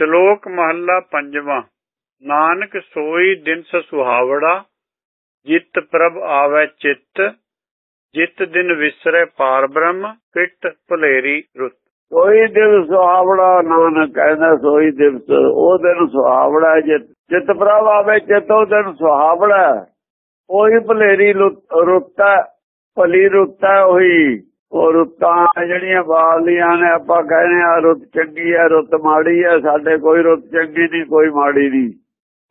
ਸ਼ਲੋਕ ਮਹੱਲਾ ਪੰਜਵਾਂ। ਨਾਨਕ ਸੋਈ ਦਿਨ ਸੁਹਾਵੜਾ ਜਿਤ ਪ੍ਰਭ ਆਵੈ ਚਿੱਤ ਜਿਤ ਦਿਨ ਵਿਸਰੇ ਪਾਰ ਬ੍ਰਹਮ ਫਿੱਟ ਭਲੇਰੀ ਰੁੱਤ। ਕੋਈ ਦਿਨ ਸੁਹਾਵੜਾ ਨਾਨਕ ਕਹਿੰਦਾ ਸੋਈ ਦਿਵਸ ਉਹ ਦਿਨ ਸੁਹਾਵੜਾ ਜਿਤ। ਜਿਤ ਪ੍ਰਭ ਆਵੇ ਚਿਤ ਉਹ ਦਿਨ ਸੁਹਾਵੜਾ ਹੈ। ਉਹੀ ਭਲੇਰੀ ਲੁੱਤ- ਰੁੱਤ ਹੈ, ਭਲੀ ਰੁੱਤ ਹੈ ਉਹੀ। ਉਹ ਰੁੱਤਾਂ ਜਿਹੜੀਆਂ ਬਾਲੀਆਂ ਨੇ ਆਪਾਂ ਕਹਿੰਦੇ ਆ ਰੁੱਤ ਚੰਗੀ ਹੈ ਰੁੱਤ ਮਾੜੀ ਹੈ ਸਾਡੇ ਕੋਈ ਰੁੱਤ ਚੰਗੀ ਨਹੀਂ ਕੋਈ ਮਾੜੀ ਨਹੀਂ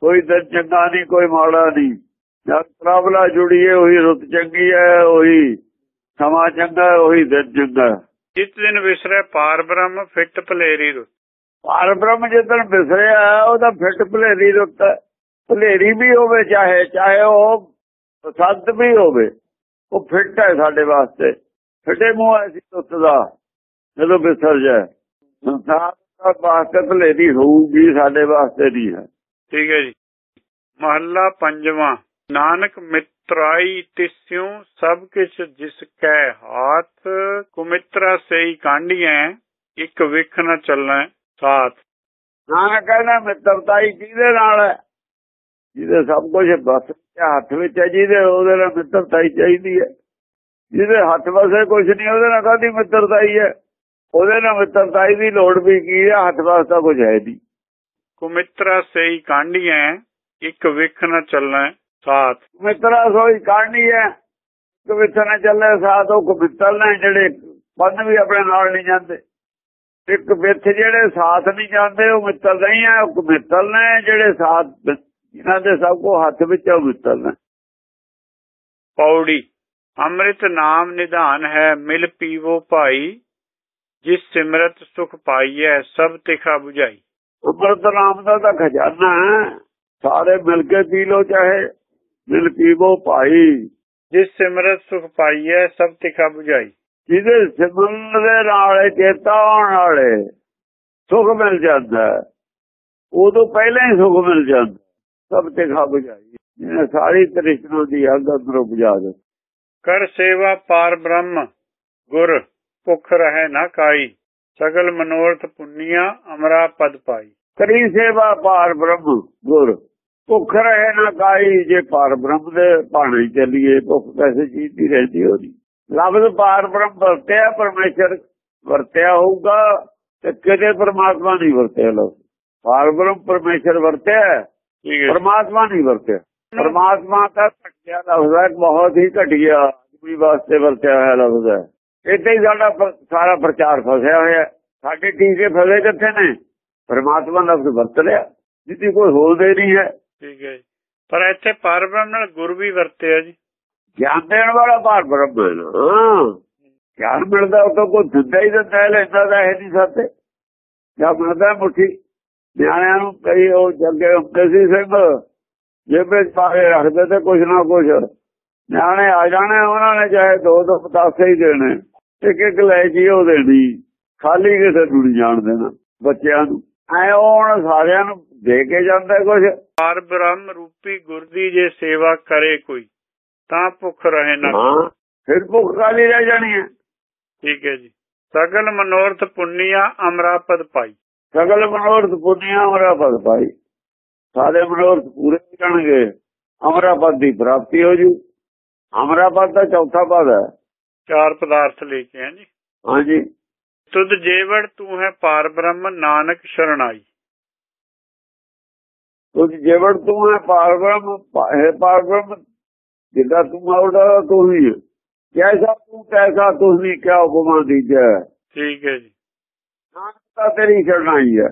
ਕੋਈ ਦਿਨ ਚੰਗਾ ਨਹੀਂ ਕੋਈ ਮਾੜਾ ਨਹੀਂ ਜਦ ਪ੍ਰਭ ਨਾਲ ਜੁੜੀਏ ਉਹੀ ਰੁੱਤ ਚੰਗੀ ਹੈ ਉਹੀ ਸਮਾਂ ਚੰਗਾ ਉਹੀ ਦਿਨ ਚੰਗਾ। ਜਿਤ ਦਿਨ ਵਿਸਰੇ ਪਾਰ ਬ੍ਰਹਮ ਫਿੱਟ ਭਲੇਰੀ ਰੁੱਤ ਪਰ ਬ੍ਰਹਮ ਜਦੋਂ ਵਿਸਰਿਆ ਉਹਦਾ ਫਿੱਟ ਭਲੇਰੀ ਰੁੱਤ। ਭਲੇਰੀ ਵੀ ਹੋਵੇ ਚਾਹੇ ਚਾਹੇ ਉਹ ਸੰਤ ਵੀ ਹੋਵੇ ਉਹ ਫਿੱਟ ਹੈ ਸਾਡੇ ਵਾਸਤੇ ਫਿੱਟੇ ਮੂੰਹ ਐਸੀ ਰੁੱਤ ਦਾ ਜਦੋਂ ਵਿਸਰ ਜਾਏ। ਸੰਸਾਰ ਦਾ ਵਾਸਤੇ ਭਲੇਰੀ ਹੋਊਗੀ ਸਾਡੇ ਵਾਸਤੇ ਨਹੀਂ ਹੈ। ਠੀਕ ਹੈ ਜੀ। ਮਹੱਲਾ ਪੰਜਵਾਂ ਨਾਨਕ ਮਿਤਰਾਈ ਤਿਸਿਉ ਸਭ ਕਿਛ ਜਿਸ ਕੈ ਹਾਥ ਕੁਮਿਤਰਾ ਸਈ ਕਾਂਡੀਐ ਇੱਕ ਵਿਖ ਨ ਚੱਲੈ ਸਾਥ। ਨਾਨਕ ਕਹਿੰਦਾ ਮਿੱਤਰਤਾਈ ਕਿਹਦੇ ਨਾਲ ਹੈ? ਜਿਹਦੇ ਸਭ ਕੁਝ ਬਸ ਹੱਥ ਵਿੱਚ ਹੈ ਜਿਹਦੇ ਉਹਦੇ ਨਾਲ ਮਿੱਤਰਤਾਈ ਚਾਹੀਦੀ ਹੈ। ਜਿਹਦੇ ਹੱਥ ਵਸੇ ਕੁਝ ਨਹੀਂ ਉਹਦੇ ਨਾਲ ਕਾਹਦੀ ਮਿੱਤਰਤਾਈ ਹੈ? ਉਹਦੇ ਨਾਲ ਮਿੱਤਰਤਾਈ ਦੀ ਲੋੜ ਵੀ ਕੀ ਹੈ? ਹੱਥ ਵਾਸਤਾ ਕੁਝ ਹੈ ਨਹੀਂ। ਕੁਮਿਤਰਾ ਸਈ ਕਾਂਡੀਐ ਇੱਕ ਵਿਖ ਨ ਚੱਲੈ ਸਾਥ। ਮਿੱਤਰਾ ਸੋਈ ਕਾਢਣੀ ਹੈ ਕਵਿੱਤਰ ਨਾਲ ਚੱਲੇ ਸਾਥ ਉਹ ਕਵਿੱਤਰ ਨੇ ਜਿਹੜੇ ਪੰਨ ਵੀ ਆਪਣੇ ਨਾਲ ਨਹੀਂ ਜਾਂਦੇ। ਇੱਕ ਵਿੱਚ ਜਿਹੜੇ ਸਾਥ ਨਹੀਂ ਜਾਂਦੇ ਉਹ ਮਿੱਤਰ ਨਹੀਂ ਹੈ ਉਹ ਮਿੱਤਰ ਨੇ ਜਿਹੜੇ ਸਾਥ ਇਹਨਾਂ ਦੇ ਸਭ ਕੋ ਹੱਥ ਵਿੱਚ ਉਹ ਮਿੱਤਰ ਨੇ। ਪੌੜੀ। ਅੰਮ੍ਰਿਤ ਨਾਮ ਨਿਧਾਨ ਹੈ ਮਿਲ ਪੀਵੋ ਭਾਈ ਜਿਸ ਸਿਮਰਤ ਸੁਖ ਪਾਈਐ ਸਭ ਤਿਖਾ 부ਝਾਈ ਅੰਮ੍ਰਿਤ ਨਾਮ ਦਾ ਤਾਂ ਖਜ਼ਾਨਾ ਹੈ ਸਾਰੇ ਮਿਲ ਕੇ ਪੀ ਲੋ ਚਾਹੇ ਮਿਲ ਪੀਵੋ ਭਾਈ। ਜਿਸ ਸਿਮਰਤ ਸੁਖ ਪਾਈਐ ਸਭ ਤਿਖਾ 부ਝਾਈ ਜਿਹਦੇ ਸਿਮਰਨ ਦੇ ਨਾਲ ਚੇਤਾ ਆਉਣ ਵਾਲੇ ਸੁਖ ਮਿਲ ਜਾਂਦਾ। ਉਦੋਂ ਪਹਿਲਾਂ ਹੀ ਸੁਖ ਮਿਲ ਜਾਂਦਾ ਸਭ ਤੇ ਖਾ ਬੁਝਾਈ। ਜਿਹਨੇ ਸਾਰੀ ਤ੍ਰਿਸ਼ਨਾ ਦੀ ਅੱਗ ਅੰਦਰੋਂ ਬੁਝਾ ਦੇ ਕਰ ਸੇਵਾ ਪਾਰ ਬ੍ਰਹਮ ਗੁਰ ਭੁਖ ਰਹਿ ਨਾ ਕਾਈ ਸਗਲ ਮਨੋਰਥ ਪੁੰਨੀਆ ਅਮਰਾ ਪਦ ਪਾਈ। ਕਰੀ ਸੇਵਾ ਪਾਰ ਬ੍ਰਹਮ ਗੁਰ ਭੁੱਖ ਰਹੇ ਨਾ ਕਾਈ ਜੇ ਪਾਰ ਬ੍ਰਹਮ ਦੇ ਪਾਣੀ ਚੱਲੀਏ ਭੁੱਖ ਕਿਸੇ ਚੀਜ਼ ਦੀ ਰਹਿੰਦੀ ਹੋਣੀ ਲਫ਼ਜ਼ ਪਾਰ ਬ੍ਰਹਮ ਵਰਤਿਆ ਪਰਮੇਸ਼ਰ ਵਰਤਿਆ ਹੋਊਗਾ ਤੇ ਕਿਤੇ ਪਰਮਾਤਮਾ ਨਹੀਂ ਵਰਤਿਆ ਲੋ ਪਾਰ ਬ੍ਰਹਮ ਪਰਮੇਸ਼ਰ ਵਰਤਿਆ ਪਰਮਾਤਮਾ ਨਹੀਂ ਵਰਤਿਆ। ਪਰਮਾਤਮਾ ਦਾ ਘਟਿਆ ਲਫ਼ਜ਼ ਹੈ ਬਹੁਤ ਹੀ ਘਟਿਆ ਆਦਮੀ ਵਾਸਤੇ ਵਰਤਿਆ ਹੋਇਆ ਲਫ਼ਜ਼ ਹੈ ਇੱਥੇ ਹੀ ਸਾਡਾ ਸਾਰਾ ਪ੍ਰਚਾਰ ਫਸਿਆ ਹੋਇਆ। ਸਾਡੇ ਟੀਕੇ ਫਸੇ ਕਿੱਥੇ ਨੇ? ਪਰਮਾਤਮਾ ਲਫ਼ਜ਼ ਵਰਤ ਲਿਆ। ਜਿੱਦੀ ਕੋਈ ਹੋਲਦੇ ਨਹੀਂ ਹੈ। ਠੀਕ ਹੈ। ਪਰ ਇੱਥੇ ਪਾਰ ਬ੍ਰਹਮ ਨਾਲ ਗੁਰ ਵੀ ਵਰਤਿਆ ਜੀ। ਗਿਆਨ ਦੇਣ ਵਾਲਾ ਭਾਰ ਬ੍ਰਹਮ ਹੈ ਗਿਆਨ ਮਿਲਦਾ ਉਹ ਤਾਂ ਕੋਈ ਦਿੰਦਾ ਹੀ ਦਿੰਦਾ ਹੈ ਲੈਂਦਾ ਤਾਂ ਹੈ ਨਹੀਂ ਸਾਤੇ ਜਾਂ ਮਿਲਦਾ ਮੁੱਠੀ। ਨਿਆਣਿਆਂ ਨੂੰ ਕਈ ਉਹ ਜੱਗੇ ਹੁੰਦੇ ਸੀ ਸਿੰਘ ਜੇਬੇ ਕੇ ਰੱਖਦੇ ਤੇ ਕੁਛ ਨਾ ਕੁਛ। ਨਿਆਣੇ ਆ ਜਾਣੇ ਉਹਨਾਂ ਨੇ ਚਾਹੇ ਦੋ ਦੋ ਪਤਾਸੇ ਹੀ ਦੇਣੇ। ਇੱਕ ਇੱਕ ਲੈ ਜੀ ਉਹ ਦੇਣੀ। ਖਾਲੀ ਕਿਸੇ ਨੂੰ ਨਹੀਂ ਜਾਣ ਦੇਣਾ ਬੱਚਿਆਂ ਨੂੰ। ਐ ਹੁਣ ਸਾਰਿਆਂ ਨੂੰ ਦੇ ਕੇ ਜਾਂਦਾ ਕੁਛ। ਪਾਰ ਬ੍ਰਹਮ ਰੂਪੀ ਗੁਰ ਦੀ ਜੇ ਸੇਵਾ ਕਰੇ ਕੋਈ ਤਾਂ ਭੁੱਖ ਰਹੇ ਨਾ। ਫਿਰ ਭੁੱਖ ਖਾਲੀ ਰਹਿ ਜਾਣੀ ਹੈ? ਠੀਕ ਹੈ ਜੀ। ਸਗਲ ਮਨੋਰਥ ਪੁੰਨੀਆ ਅਮਰਾ ਪਦ ਪਾਈ। ਸਗਲ ਮਨੋਰਥ ਪੁੰਨਿਆ ਅਮਰਾ ਪਦ ਪਾਈ। ਸਾਰੇ ਮਨੋਰਥ ਪੂਰੇ ਹੋ ਜਾਣਗੇ ਦੀ ਪ੍ਰਾਪਤੀ ਹੋ ਜੂ। ਅਮਰਾ ਪਦ ਦਾ ਚੌਥਾ ਪਦ ਹੈ। ਚਾਰ ਪਦਾਰਥ ਲੈ ਕੇ ਆ ਜੀ ਹਾਂਜੀ। ਤੁਧ ਜੇਵੜ ਤੂੰ ਹੈ ਪਾਰ ਬ੍ਰਹਮ ਨਾਨਕ ਸ਼ਰਣਾਈ ਤੁਝ ਜੇਵੜ ਤੂੰ ਹੈ ਪਾਰਬ੍ਰਹਮ ਹੈ ਪਾਰਬ੍ਰਹਮ ਜਿੱਦਾਂ ਤੂੰ ਆਉਦਾ ਤੂੰ ਹੀ। ਹੈ। ਜੈਸਾ ਤੂੰ ਕੈਸਾ ਤੂੰ ਨਹੀਂ ਕਿਆ ਉਪਮਾ ਦੀਜੈ ਠੀਕ ਹੈ ਜੀ। ਨਾਨਕ ਤਾਂ ਤੇਰੀ ਸ਼ਰਣਾਈ ਹੈ।